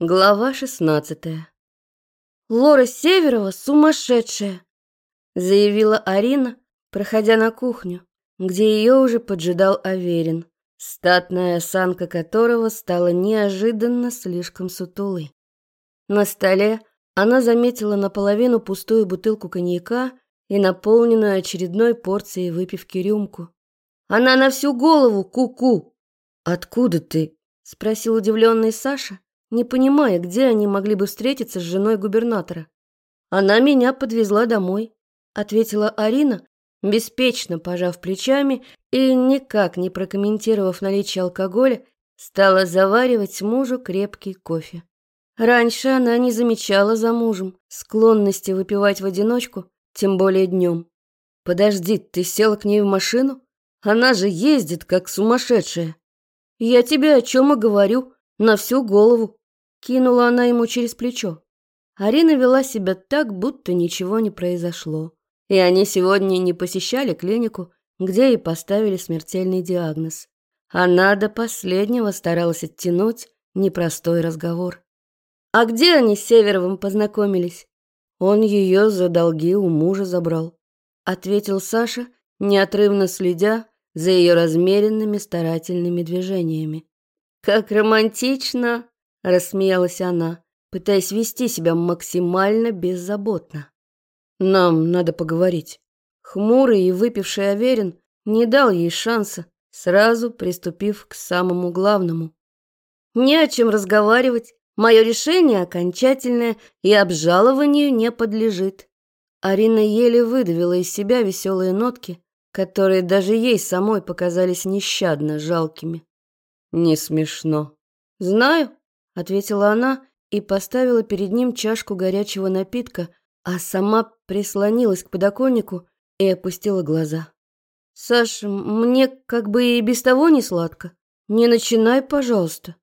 Глава шестнадцатая. «Лора Северова сумасшедшая!» заявила Арина, проходя на кухню, где ее уже поджидал Аверин, статная осанка которого стала неожиданно слишком сутулой. На столе она заметила наполовину пустую бутылку коньяка и наполненную очередной порцией выпивки рюмку. «Она на всю голову, ку-ку!» «Откуда ты?» — спросил удивленный Саша, не понимая, где они могли бы встретиться с женой губернатора. «Она меня подвезла домой», — ответила Арина, беспечно пожав плечами и, никак не прокомментировав наличие алкоголя, стала заваривать мужу крепкий кофе. Раньше она не замечала за мужем склонности выпивать в одиночку, тем более днем. «Подожди, ты села к ней в машину? Она же ездит, как сумасшедшая!» «Я тебе о чем и говорю, на всю голову!» Кинула она ему через плечо. Арина вела себя так, будто ничего не произошло. И они сегодня не посещали клинику, где и поставили смертельный диагноз. Она до последнего старалась оттянуть непростой разговор. «А где они с Северовым познакомились?» «Он ее за долги у мужа забрал», — ответил Саша, неотрывно следя за ее размеренными старательными движениями. «Как романтично!» Рассмеялась она, пытаясь вести себя максимально беззаботно. «Нам надо поговорить». Хмурый и выпивший Аверин не дал ей шанса, сразу приступив к самому главному. «Не о чем разговаривать. Мое решение окончательное и обжалованию не подлежит». Арина еле выдавила из себя веселые нотки, которые даже ей самой показались нещадно жалкими. «Не смешно». «Знаю», — ответила она и поставила перед ним чашку горячего напитка, а сама прислонилась к подоконнику и опустила глаза. «Саш, мне как бы и без того не сладко. Не начинай, пожалуйста».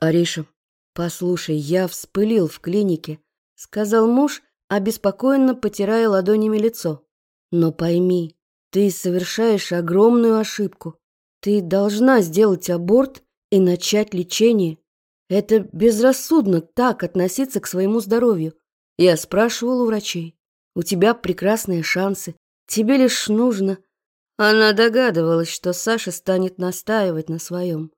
«Ариша, послушай, я вспылил в клинике», — сказал муж, обеспокоенно потирая ладонями лицо. «Но пойми, ты совершаешь огромную ошибку. Ты должна сделать аборт и начать лечение. Это безрассудно так относиться к своему здоровью. Я спрашивал у врачей. У тебя прекрасные шансы. Тебе лишь нужно... Она догадывалась, что Саша станет настаивать на своем.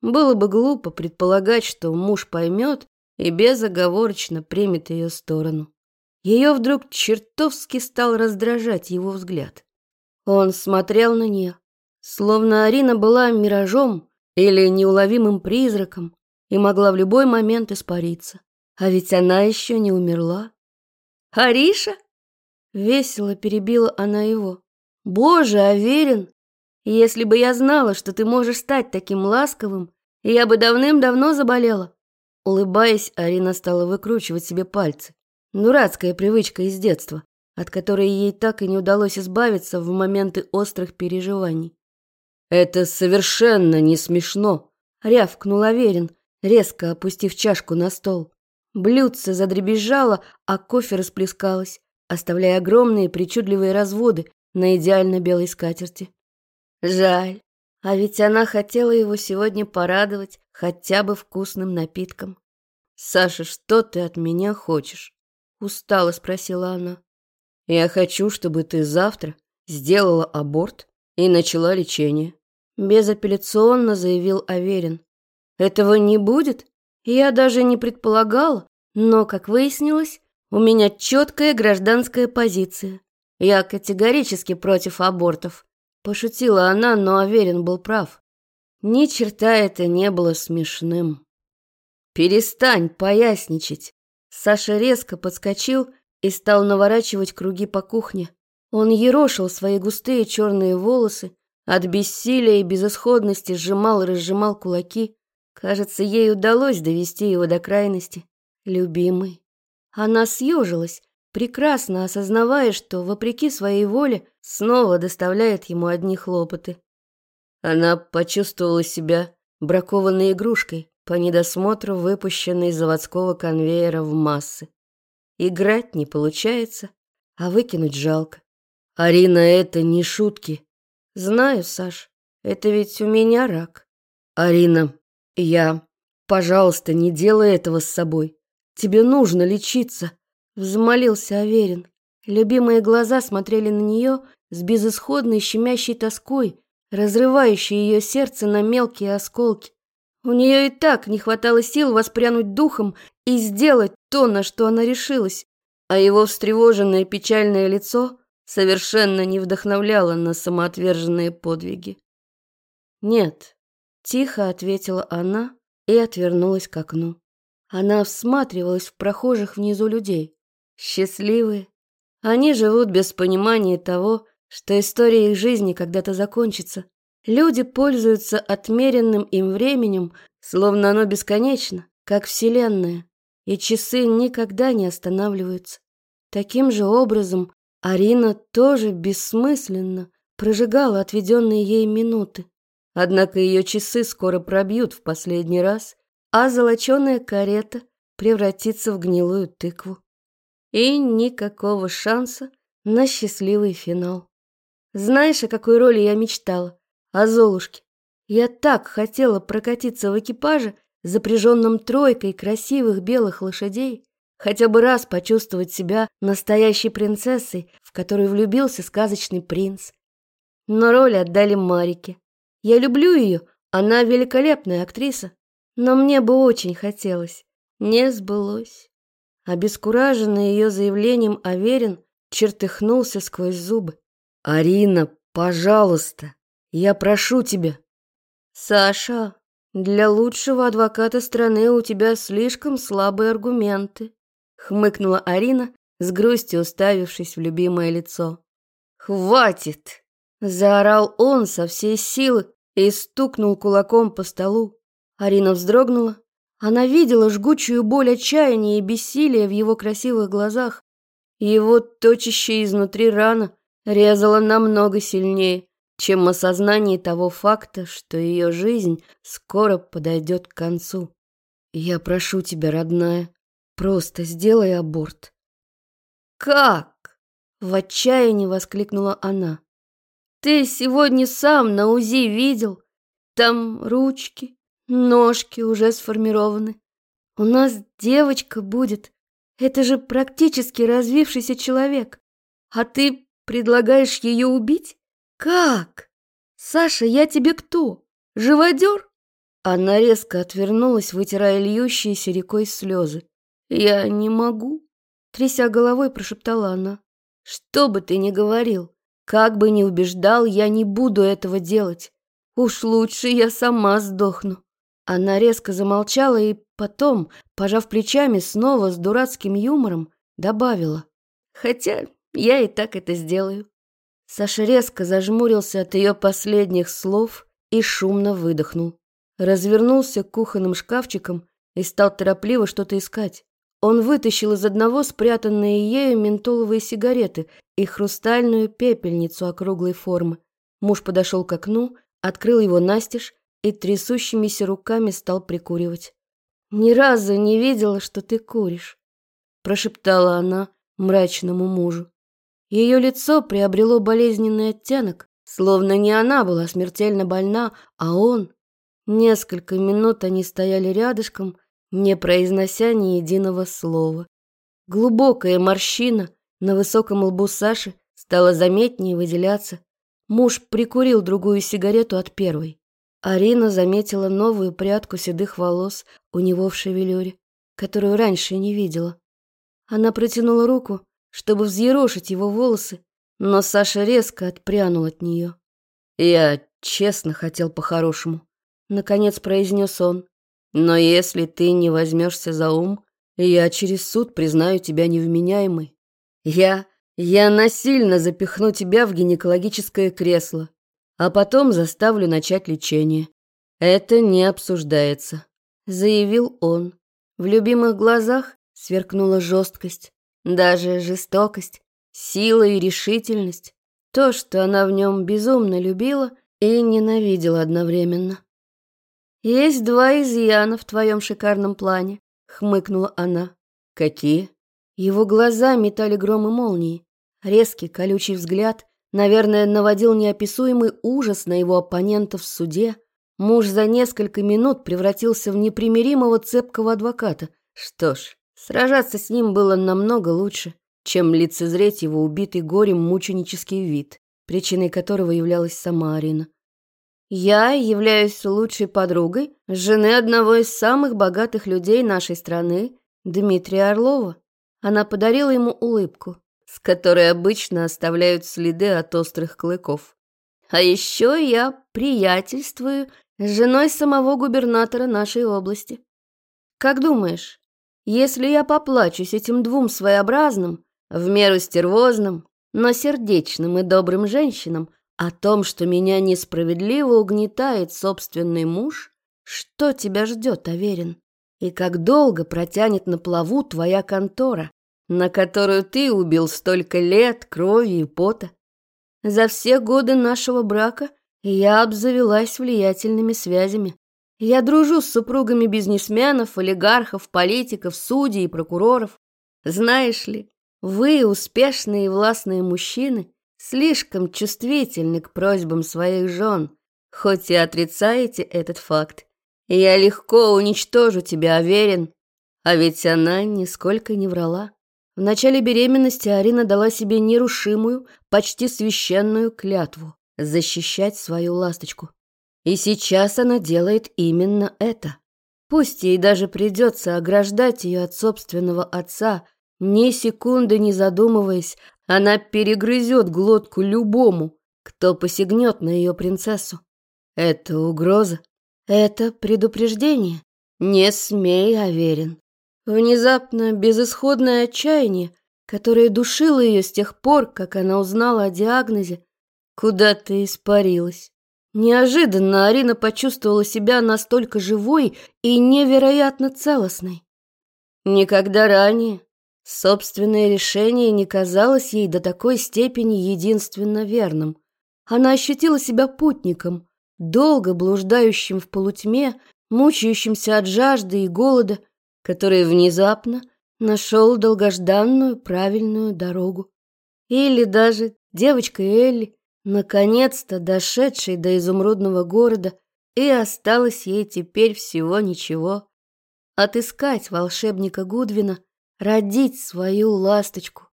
Было бы глупо предполагать, что муж поймет и безоговорочно примет ее сторону. Ее вдруг чертовски стал раздражать его взгляд. Он смотрел на нее, словно Арина была миражом или неуловимым призраком, и могла в любой момент испариться. А ведь она еще не умерла. «Ариша?» Весело перебила она его. «Боже, Аверин, если бы я знала, что ты можешь стать таким ласковым, я бы давным-давно заболела». Улыбаясь, Арина стала выкручивать себе пальцы. Дурацкая привычка из детства, от которой ей так и не удалось избавиться в моменты острых переживаний. «Это совершенно не смешно», — рявкнул Аверин, резко опустив чашку на стол. Блюдце задребезжало, а кофе расплескалось, оставляя огромные причудливые разводы на идеально белой скатерти. Жаль, а ведь она хотела его сегодня порадовать хотя бы вкусным напитком. «Саша, что ты от меня хочешь?» — устало спросила она. «Я хочу, чтобы ты завтра сделала аборт и начала лечение», — безапелляционно заявил Аверин. Этого не будет? Я даже не предполагала, но, как выяснилось, у меня четкая гражданская позиция. Я категорически против абортов. Пошутила она, но Аверин был прав. Ни черта это не было смешным. «Перестань поясничать!» Саша резко подскочил и стал наворачивать круги по кухне. Он ерошил свои густые черные волосы, от бессилия и безысходности сжимал и разжимал кулаки. Кажется, ей удалось довести его до крайности. Любимый. Она съежилась, прекрасно осознавая, что, вопреки своей воле, снова доставляет ему одни хлопоты. Она почувствовала себя бракованной игрушкой по недосмотру выпущенной заводского конвейера в массы. Играть не получается, а выкинуть жалко. Арина, это не шутки. Знаю, Саш, это ведь у меня рак. Арина, я... Пожалуйста, не делай этого с собой. Тебе нужно лечиться», — взмолился Аверин. Любимые глаза смотрели на нее с безысходной щемящей тоской, разрывающей ее сердце на мелкие осколки. У нее и так не хватало сил воспрянуть духом и сделать то, на что она решилась, а его встревоженное печальное лицо совершенно не вдохновляло на самоотверженные подвиги. «Нет», — тихо ответила она и отвернулась к окну. Она всматривалась в прохожих внизу людей. Счастливые. Они живут без понимания того, что история их жизни когда-то закончится. Люди пользуются отмеренным им временем, словно оно бесконечно, как Вселенная, и часы никогда не останавливаются. Таким же образом Арина тоже бессмысленно прожигала отведенные ей минуты. Однако ее часы скоро пробьют в последний раз, а золоченая карета превратится в гнилую тыкву. И никакого шанса на счастливый финал. Знаешь, о какой роли я мечтала? о Золушке. Я так хотела прокатиться в экипаже, запряженном тройкой красивых белых лошадей, хотя бы раз почувствовать себя настоящей принцессой, в которую влюбился сказочный принц. Но роль отдали Марике. Я люблю ее, она великолепная актриса, но мне бы очень хотелось. Не сбылось. Обескураженный ее заявлением Аверин чертыхнулся сквозь зубы. «Арина, пожалуйста!» Я прошу тебя. Саша, для лучшего адвоката страны у тебя слишком слабые аргументы, хмыкнула Арина, с грустью уставившись в любимое лицо. Хватит, заорал он со всей силы и стукнул кулаком по столу. Арина вздрогнула. Она видела жгучую боль отчаяния и бессилия в его красивых глазах. Его точащая изнутри рана резала намного сильнее чем осознание того факта, что ее жизнь скоро подойдет к концу. Я прошу тебя, родная, просто сделай аборт. Как? В отчаянии воскликнула она. Ты сегодня сам на УЗИ видел? Там ручки, ножки уже сформированы. У нас девочка будет. Это же практически развившийся человек. А ты предлагаешь ее убить? «Как? Саша, я тебе кто? Живодер?» Она резко отвернулась, вытирая льющиеся рекой слезы. «Я не могу», — тряся головой, прошептала она. «Что бы ты ни говорил, как бы ни убеждал, я не буду этого делать. Уж лучше я сама сдохну». Она резко замолчала и потом, пожав плечами, снова с дурацким юмором добавила. «Хотя я и так это сделаю». Саша резко зажмурился от ее последних слов и шумно выдохнул. Развернулся к кухонным шкафчикам и стал торопливо что-то искать. Он вытащил из одного спрятанные ею ментоловые сигареты и хрустальную пепельницу округлой формы. Муж подошел к окну, открыл его настежь и трясущимися руками стал прикуривать. «Ни разу не видела, что ты куришь», – прошептала она мрачному мужу. Ее лицо приобрело болезненный оттенок, словно не она была смертельно больна, а он. Несколько минут они стояли рядышком, не произнося ни единого слова. Глубокая морщина на высоком лбу Саши стала заметнее выделяться. Муж прикурил другую сигарету от первой. Арина заметила новую прядку седых волос у него в шевелюре, которую раньше не видела. Она протянула руку чтобы взъерошить его волосы, но Саша резко отпрянул от нее. «Я честно хотел по-хорошему», — наконец произнес он. «Но если ты не возьмешься за ум, я через суд признаю тебя невменяемой. Я... я насильно запихну тебя в гинекологическое кресло, а потом заставлю начать лечение. Это не обсуждается», — заявил он. В любимых глазах сверкнула жесткость. Даже жестокость, сила и решительность. То, что она в нем безумно любила и ненавидела одновременно. «Есть два изъяна в твоем шикарном плане», — хмыкнула она. «Какие?» Его глаза метали гром и молнии. Резкий, колючий взгляд, наверное, наводил неописуемый ужас на его оппонентов в суде. Муж за несколько минут превратился в непримиримого цепкого адвоката. Что ж, сражаться с ним было намного лучше, чем лицезреть его убитый горем мученический вид, причиной которого являлась сама Арина. Я являюсь лучшей подругой жены одного из самых богатых людей нашей страны, Дмитрия Орлова. Она подарила ему улыбку, с которой обычно оставляют следы от острых клыков. А еще я приятельствую с женой самого губернатора нашей области. Как думаешь, если я поплачусь этим двум своеобразным, в меру стервозным, но сердечным и добрым женщинам, о том, что меня несправедливо угнетает собственный муж? Что тебя ждет, Аверин? И как долго протянет на плаву твоя контора, на которую ты убил столько лет крови и пота? За все годы нашего брака я обзавелась влиятельными связями. Я дружу с супругами бизнесменов, олигархов, политиков, судей и прокуроров. Знаешь ли, вы, успешные и властные мужчины, слишком чувствительны к просьбам своих жен, хоть и отрицаете этот факт. Я легко уничтожу тебя, уверен. А ведь она нисколько не врала. В начале беременности Арина дала себе нерушимую, почти священную клятву защищать свою ласточку. И сейчас она делает именно это. Пусть ей даже придется ограждать ее от собственного отца, ни секунды не задумываясь, она перегрызет глотку любому, кто посягнет на ее принцессу. Это угроза. Это предупреждение. Не смей, Аверин. Внезапно безысходное отчаяние, которое душило ее с тех пор, как она узнала о диагнозе, куда-то испарилось. Неожиданно Арина почувствовала себя настолько живой и невероятно целостной. Никогда ранее Собственное решение не казалось ей до такой степени единственно верным. Она ощутила себя путником, долго блуждающим в полутьме, мучающимся от жажды и голода, который внезапно нашел долгожданную правильную дорогу. Или даже девочка Элли, наконец-то дошедшей до изумрудного города, и осталось ей теперь всего ничего. Отыскать волшебника Гудвина — родить свою ласточку.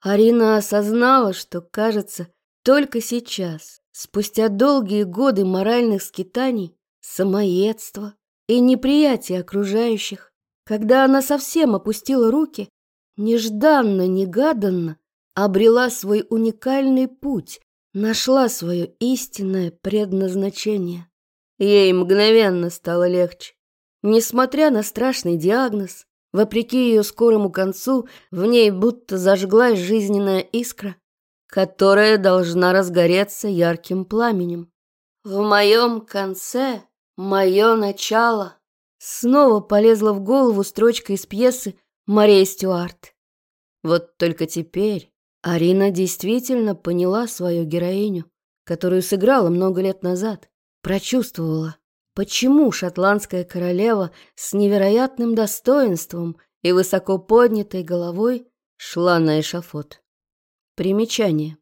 Арина осознала, что, кажется, только сейчас, спустя долгие годы моральных скитаний, самоедства и неприятия окружающих, когда она совсем опустила руки, нежданно-негаданно обрела свой уникальный путь, нашла свое истинное предназначение. Ей мгновенно стало легче. Несмотря на страшный диагноз, Вопреки ее скорому концу, в ней будто зажглась жизненная искра, которая должна разгореться ярким пламенем. В моем конце мое начало. Снова полезла в голову строчка из пьесы Мария Стюарт. Вот только теперь Арина действительно поняла свою героиню, которую сыграла много лет назад, прочувствовала. Почему шотландская королева с невероятным достоинством и высоко поднятой головой шла на эшафот? Примечание.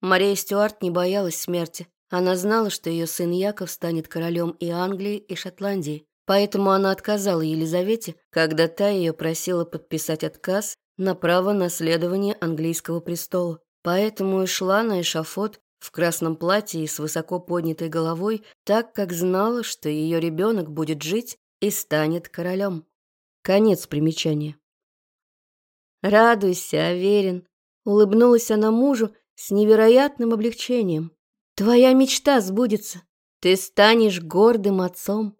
Мария Стюарт не боялась смерти. Она знала, что ее сын Яков станет королем и Англии, и Шотландии. Поэтому она отказала Елизавете, когда та ее просила подписать отказ на право наследования английского престола. Поэтому и шла на эшафот в красном платье и с высоко поднятой головой, так как знала, что ее ребенок будет жить и станет королем. Конец примечания. «Радуйся, Аверин!» — улыбнулась она мужу с невероятным облегчением. «Твоя мечта сбудется. Ты станешь гордым отцом.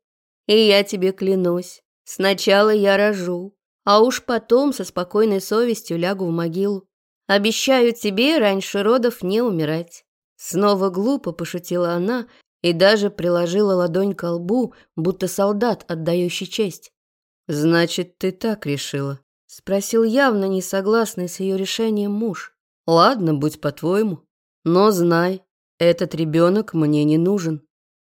И я тебе клянусь, сначала я рожу, а уж потом со спокойной совестью лягу в могилу. Обещаю тебе раньше родов не умирать. Снова глупо пошутила она и даже приложила ладонь к лбу, будто солдат, отдающий честь. «Значит, ты так решила?» — спросил явно не согласный с ее решением муж. «Ладно, будь по-твоему. Но знай, этот ребенок мне не нужен».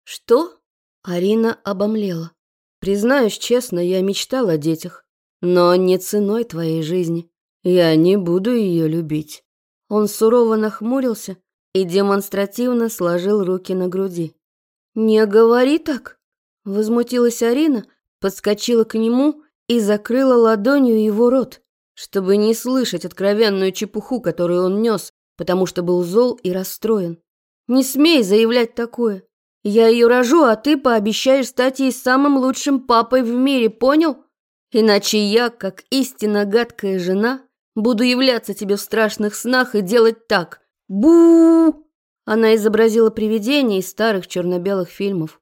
«Что?» — Арина обомлела. «Признаюсь честно, я мечтала о детях, но не ценой твоей жизни. Я не буду ее любить». Он сурово нахмурился и демонстративно сложил руки на груди. «Не говори так!» Возмутилась Арина, подскочила к нему и закрыла ладонью его рот, чтобы не слышать откровенную чепуху, которую он нес, потому что был зол и расстроен. «Не смей заявлять такое. Я ее рожу, а ты пообещаешь стать ей самым лучшим папой в мире, понял? Иначе я, как истинно гадкая жена, буду являться тебе в страшных снах и делать так. Бу Она изобразила привидение из старых черно-белых фильмов.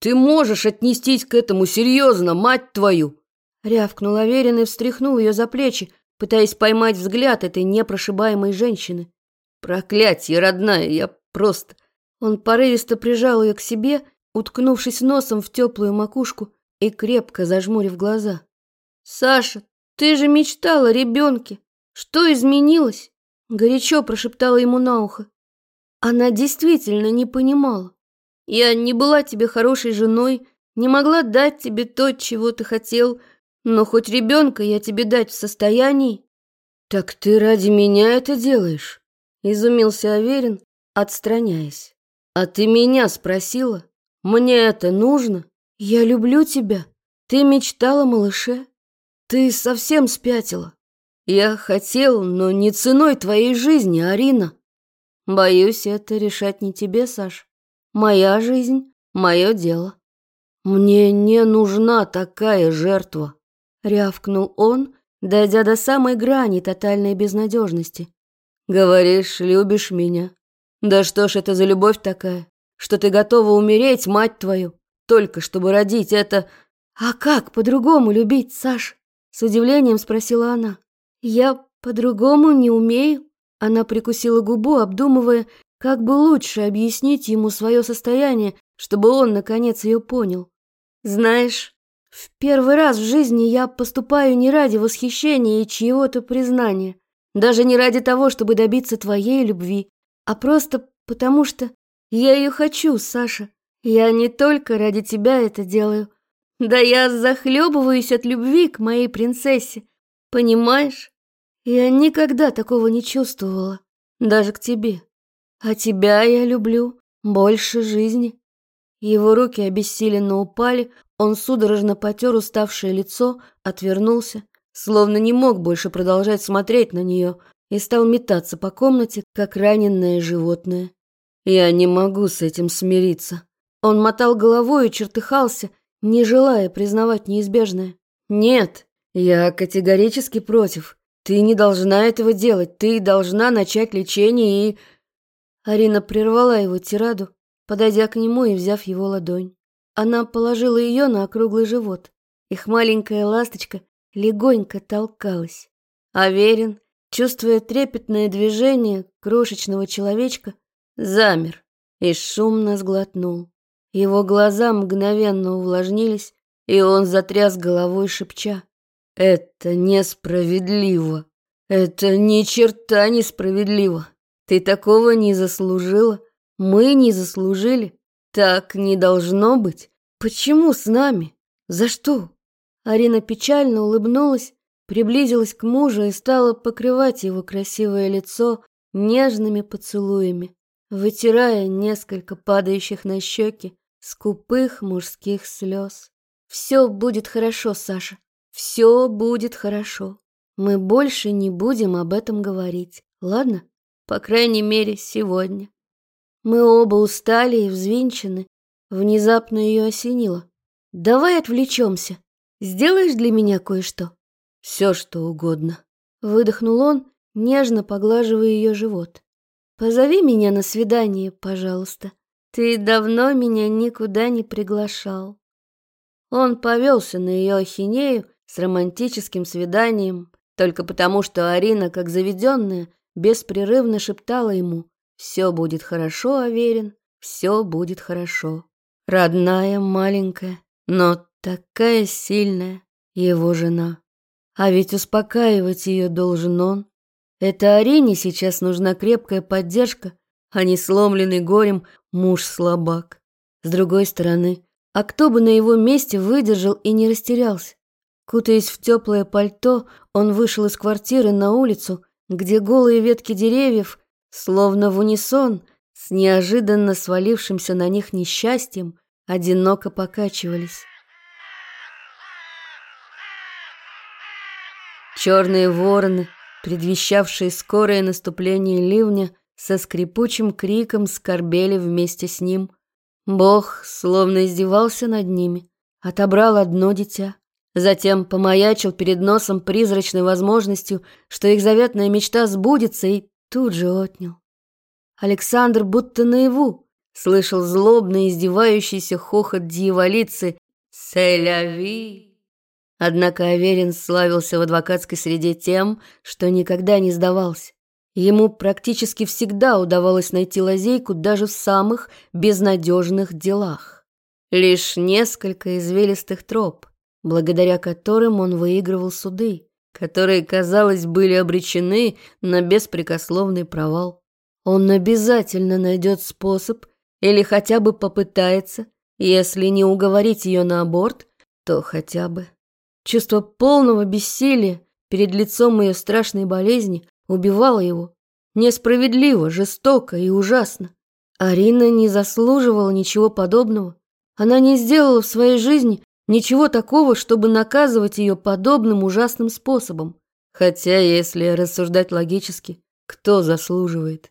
«Ты можешь отнестись к этому серьезно, мать твою!» Рявкнул Аверин и встряхнул ее за плечи, пытаясь поймать взгляд этой непрошибаемой женщины. «Проклятье, родная, я просто...» Он порывисто прижал ее к себе, уткнувшись носом в теплую макушку и крепко зажмурив глаза. «Саша, ты же мечтала о ребенке. Что изменилось?» Горячо прошептала ему на ухо. Она действительно не понимала. «Я не была тебе хорошей женой, не могла дать тебе то, чего ты хотел, но хоть ребенка я тебе дать в состоянии». «Так ты ради меня это делаешь?» Изумился Аверин, отстраняясь. «А ты меня спросила? Мне это нужно? Я люблю тебя. Ты мечтала, малыше? Ты совсем спятила. Я хотел, но не ценой твоей жизни, Арина. Боюсь, это решать не тебе, Саш. Моя жизнь, мое дело. Мне не нужна такая жертва», — рявкнул он, дойдя до самой грани тотальной безнадежности. «Говоришь, любишь меня, да что ж это за любовь такая, что ты готова умереть, мать твою, только чтобы родить это... А как по-другому любить, Саш? С удивлением спросила она. Я по-другому не умею. Она прикусила губу, обдумывая, как бы лучше объяснить ему свое состояние, чтобы он, наконец, ее понял. Знаешь, в первый раз в жизни я поступаю не ради восхищения и чьего-то признания, даже не ради того, чтобы добиться твоей любви, а просто потому что я ее хочу, Саша. Я не только ради тебя это делаю. Да я захлебываюсь от любви к моей принцессе. Понимаешь? Я никогда такого не чувствовала, даже к тебе. А тебя я люблю больше жизни. Его руки обессиленно упали, он судорожно потер уставшее лицо, отвернулся, словно не мог больше продолжать смотреть на нее, и стал метаться по комнате, как раненое животное. Я не могу с этим смириться. Он мотал головой и чертыхался, не желая признавать неизбежное. Нет, я категорически против. Ты не должна этого делать. Ты должна начать лечение и... Арина прервала его тираду, подойдя к нему и взяв его ладонь. Она положила ее на округлый живот. Их маленькая ласточка легонько толкалась. Аверин чувствуя трепетное движение крошечного человечка, замер и шумно сглотнул. Его глаза мгновенно увлажнились, и он затряс головой, шепча. «Это несправедливо! Это ни черта несправедливо! Ты такого не заслужила! Мы не заслужили! Так не должно быть! Почему с нами? За что?» Арина печально улыбнулась приблизилась к мужу и стала покрывать его красивое лицо нежными поцелуями, вытирая несколько падающих на щеки скупых мужских слез. «Все будет хорошо, Саша, все будет хорошо. Мы больше не будем об этом говорить, ладно? По крайней мере, сегодня». Мы оба устали и взвинчены. Внезапно ее осенило. «Давай отвлечемся. Сделаешь для меня кое-что?» Все, что угодно. Выдохнул он, нежно поглаживая ее живот. Позови меня на свидание, пожалуйста. Ты давно меня никуда не приглашал. Он повелся на ее ахинею с романтическим свиданием, только потому, что Арина, как заведенная, беспрерывно шептала ему «Все будет хорошо, Аверин, все будет хорошо». Родная, маленькая, но такая сильная его жена. А ведь успокаивать ее должен он. Это Арине сейчас нужна крепкая поддержка, а не сломленный горем муж-слабак. С другой стороны, а кто бы на его месте выдержал и не растерялся? Кутаясь в теплое пальто, он вышел из квартиры на улицу, где голые ветки деревьев, словно в унисон, с неожиданно свалившимся на них несчастьем одиноко покачивались. Черные вороны, предвещавшие скорое наступление ливня, со скрипучим криком скорбели вместе с ним. Бог словно издевался над ними, отобрал одно дитя, затем помаячил перед носом призрачной возможностью, что их заветная мечта сбудется, и тут же отнял. Александр будто наяву слышал злобно издевающийся хохот дьяволицы «Селяви». Однако Аверин славился в адвокатской среде тем, что никогда не сдавался. Ему практически всегда удавалось найти лазейку даже в самых безнадежных делах. Лишь несколько извилистых троп, благодаря которым он выигрывал суды, которые, казалось, были обречены на беспрекословный провал. Он обязательно найдет способ или хотя бы попытается, если не уговорить ее на аборт, то хотя бы. Чувство полного бессилия перед лицом ее страшной болезни убивало его. Несправедливо, жестоко и ужасно. Арина не заслуживала ничего подобного. Она не сделала в своей жизни ничего такого, чтобы наказывать ее подобным ужасным способом. Хотя, если рассуждать логически, кто заслуживает?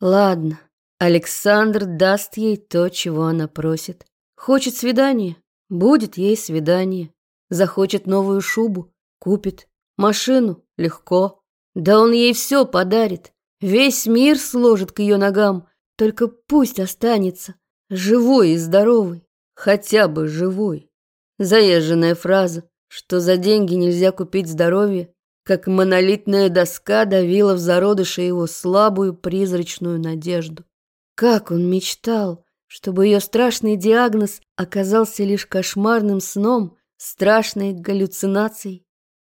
Ладно, Александр даст ей то, чего она просит. Хочет свидания? Будет ей свидание. Захочет новую шубу? Купит. Машину? Легко. Да он ей все подарит. Весь мир сложит к ее ногам. Только пусть останется. Живой и здоровый. Хотя бы живой. Заезженная фраза, что за деньги нельзя купить здоровье, как монолитная доска давила в зародыше его слабую призрачную надежду. Как он мечтал, чтобы ее страшный диагноз оказался лишь кошмарным сном, страшной галлюцинацией.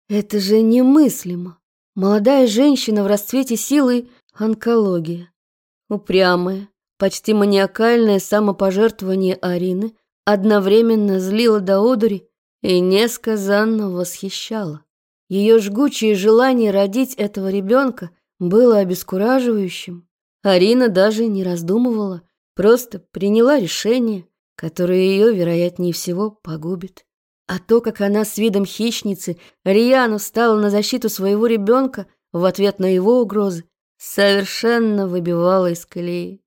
Это же немыслимо. Молодая женщина в расцвете силы – онкология. Упрямое, почти маниакальное самопожертвование Арины одновременно злило до одури и несказанно восхищало. Ее жгучее желание родить этого ребенка было обескураживающим. Арина даже не раздумывала, просто приняла решение, которое ее, вероятнее всего, погубит. А то, как она с видом хищницы рьяно встала на защиту своего ребенка в ответ на его угрозы, совершенно выбивала из колеи.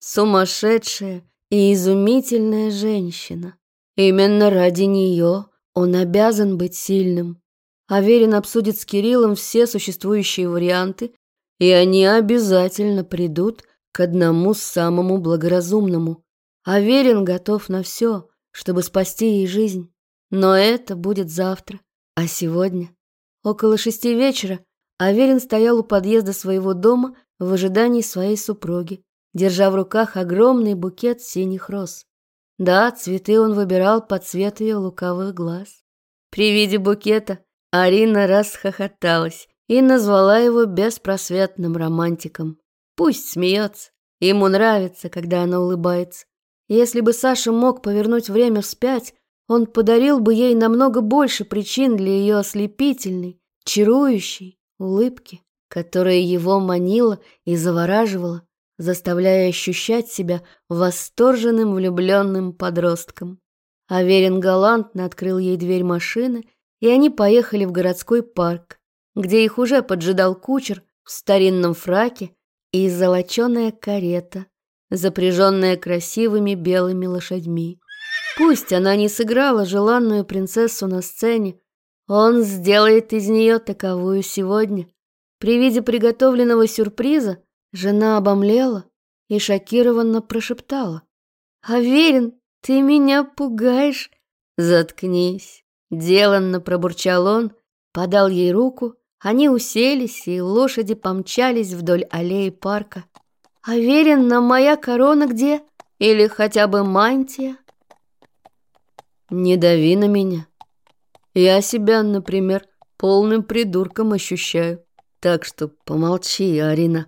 Сумасшедшая и изумительная женщина. Именно ради нее он обязан быть сильным. Аверин обсудит с Кириллом все существующие варианты, и они обязательно придут к одному самому благоразумному. Аверин готов на все, чтобы спасти ей жизнь. Но это будет завтра, а сегодня. Около шести вечера Аверин стоял у подъезда своего дома в ожидании своей супруги, держа в руках огромный букет синих роз. Да, цветы он выбирал по цвету ее лукавых глаз. При виде букета Арина расхохоталась и назвала его беспросветным романтиком. Пусть смеется, ему нравится, когда она улыбается. Если бы Саша мог повернуть время вспять, он подарил бы ей намного больше причин для ее ослепительной, чарующей улыбки, которая его манила и завораживала, заставляя ощущать себя восторженным влюбленным подростком. Аверин галантно открыл ей дверь машины и они поехали в городской парк, где их уже поджидал кучер в старинном фраке и золоченая карета, запряженная красивыми белыми лошадьми. Пусть она не сыграла желанную принцессу на сцене, он сделает из нее таковую сегодня. При виде приготовленного сюрприза жена обомлела и шокированно прошептала. «Аверин, ты меня пугаешь!» «Заткнись!» Деланно пробурчал он, подал ей руку, они уселись, и лошади помчались вдоль аллеи парка. «Аверин, моя корона где? Или хотя бы мантия?» «Не дави на меня. Я себя, например, полным придурком ощущаю. Так что помолчи, Арина».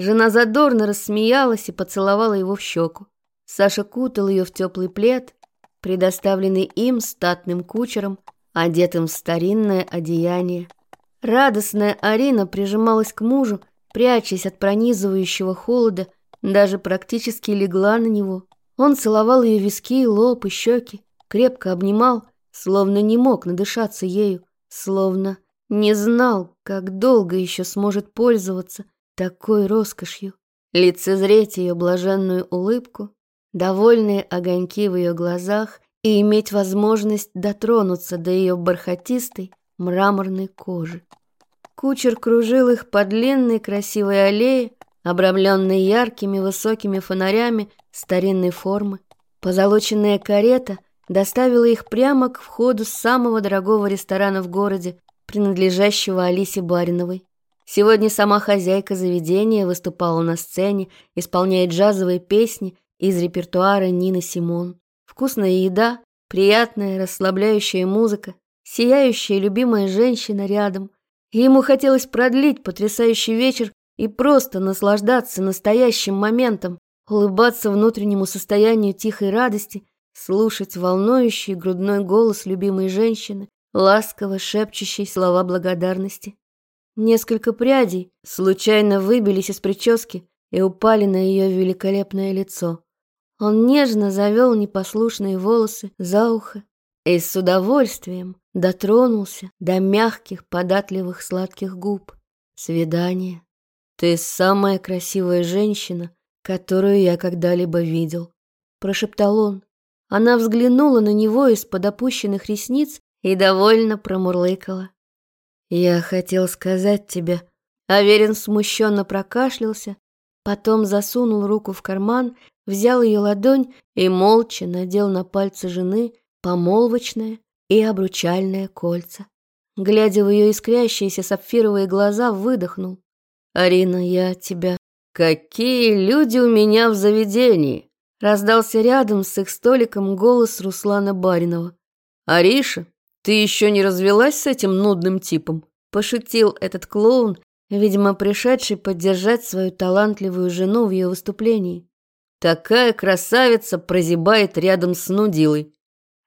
Жена задорно рассмеялась и поцеловала его в щеку. Саша кутал ее в теплый плед, предоставленный им статным кучером, одетым в старинное одеяние. Радостная Арина прижималась к мужу, прячась от пронизывающего холода даже практически легла на него. Он целовал ее виски, лоб и щеки, крепко обнимал, словно не мог надышаться ею, словно не знал, как долго еще сможет пользоваться такой роскошью. Лицезреть ее блаженную улыбку, довольные огоньки в ее глазах и иметь возможность дотронуться до ее бархатистой мраморной кожи. Кучер кружил их по длинной красивой аллее, обрамленной яркими высокими фонарями старинной формы. Позолоченная карета доставила их прямо к входу самого дорогого ресторана в городе, принадлежащего Алисе Бариновой. Сегодня сама хозяйка заведения выступала на сцене, исполняя джазовые песни из репертуара Нины Симон. Вкусная еда, приятная, расслабляющая музыка, сияющая любимая женщина рядом. Ему хотелось продлить потрясающий вечер и просто наслаждаться настоящим моментом, улыбаться внутреннему состоянию тихой радости, слушать волнующий грудной голос любимой женщины, ласково шепчущий слова благодарности. Несколько прядей случайно выбились из прически и упали на ее великолепное лицо. Он нежно завел непослушные волосы за ухо и с удовольствием дотронулся до мягких, податливых, сладких губ. Свидание. Ты самая красивая женщина, которую я когда-либо видел, прошептал он. Она взглянула на него из-под опущенных ресниц и довольно промурлыкала. «Я хотел сказать тебе...» Аверин смущенно прокашлялся, потом засунул руку в карман, взял ее ладонь и молча надел на пальцы жены помолвочное и обручальное кольца. Глядя в ее искрящиеся сапфировые глаза, выдохнул. «Арина, я тебя...» «Какие люди у меня в заведении!» Раздался рядом с их столиком голос Руслана Баринова. «Ариша, ты еще не развелась с этим нудным типом?» Пошутил этот клоун, видимо, пришедший поддержать свою талантливую жену в ее выступлении. «Такая красавица прозябает рядом с нудилой».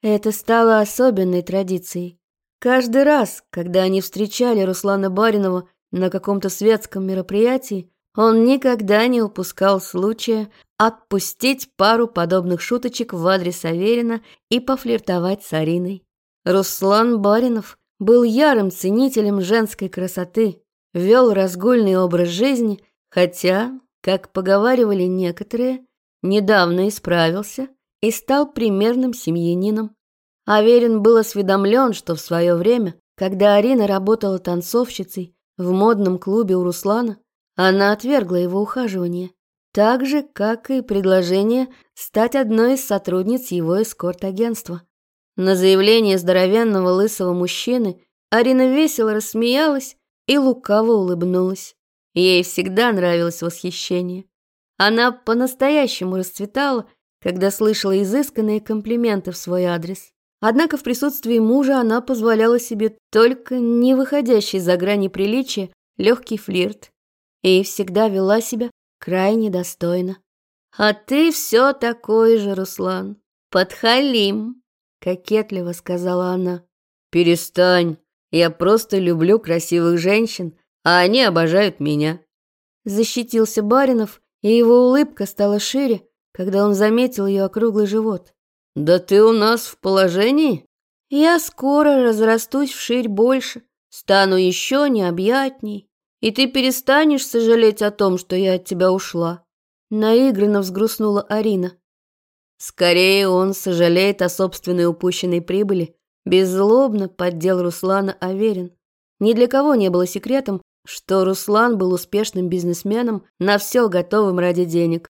Это стало особенной традицией. Каждый раз, когда они встречали Руслана Баринова на каком-то светском мероприятии, он никогда не упускал случая отпустить пару подобных шуточек в адрес Аверина и пофлиртовать с Ариной. Руслан Баринов был ярым ценителем женской красоты, вел разгульный образ жизни, хотя, как поговаривали некоторые, недавно исправился и стал примерным семьянином. Аверин был осведомлен, что в свое время, когда Арина работала танцовщицей в модном клубе у Руслана, она отвергла его ухаживание, так же, как и предложение стать одной из сотрудниц его эскорт-агентства. На заявление здоровенного лысого мужчины Арина весело рассмеялась и лукаво улыбнулась. Ей всегда нравилось восхищение. Она по-настоящему расцветала, когда слышала изысканные комплименты в свой адрес. Однако в присутствии мужа она позволяла себе только не выходящий за грани приличия легкий флирт и всегда вела себя крайне достойно. «А ты все такой же, Руслан, подхалим», — кокетливо сказала она. «Перестань, я просто люблю красивых женщин, а они обожают меня». Защитился Баринов, и его улыбка стала шире, когда он заметил ее округлый живот. «Да ты у нас в положении?» «Я скоро разрастусь вширь больше, стану еще необъятней, и ты перестанешь сожалеть о том, что я от тебя ушла. Наигранно взгрустнула Арина. Скорее он сожалеет о собственной упущенной прибыли. Беззлобно поддел Руслана Аверин. Ни для кого не было секретом, что Руслан был успешным бизнесменом, на все готовым ради денег.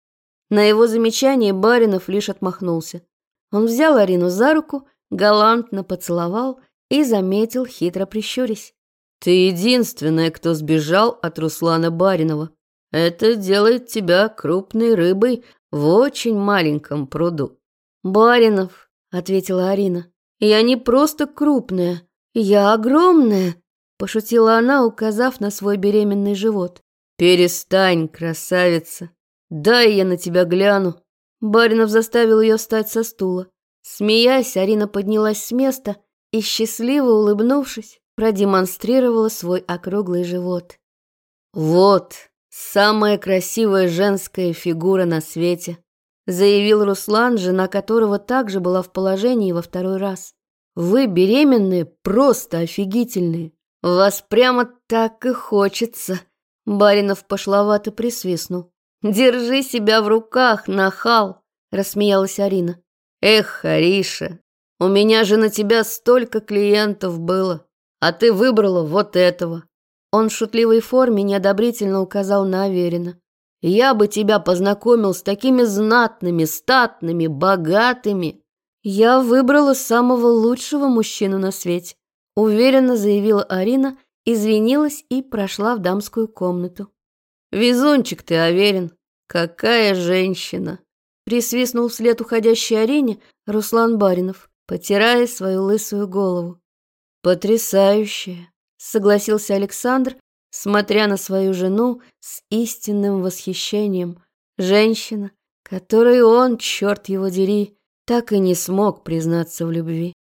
На его замечание Баринов лишь отмахнулся. Он взял Арину за руку, галантно поцеловал и заметил, хитро прищурясь. Ты единственная, кто сбежал от Руслана Баринова. Это делает тебя крупной рыбой в очень маленьком пруду. Баринов, ответила Арина. Я не просто крупная, я огромная, пошутила она, указав на свой беременный живот. Перестань, красавица. Дай я на тебя гляну. Баринов заставил ее встать со стула. Смеясь, Арина поднялась с места и, счастливо улыбнувшись, продемонстрировала свой округлый живот. «Вот, самая красивая женская фигура на свете», заявил Руслан, жена которого также была в положении во второй раз. «Вы беременные просто офигительные. Вас прямо так и хочется». Баринов пошловато присвистнул. «Держи себя в руках, нахал!» – рассмеялась Арина. «Эх, Ариша, у меня же на тебя столько клиентов было, а ты выбрала вот этого». Он в шутливой форме неодобрительно указал на Аверина. «Я бы тебя познакомил с такими знатными, статными, богатыми». «Я выбрала самого лучшего мужчину на свете», – уверенно заявила Арина, извинилась и прошла в дамскую комнату. «Везунчик ты, Аверин! Какая женщина!» Присвистнул вслед уходящей арене Руслан Баринов, потирая свою лысую голову. «Потрясающая!» — согласился Александр, смотря на свою жену с истинным восхищением. Женщина, которой он, черт его дери, так и не смог признаться в любви.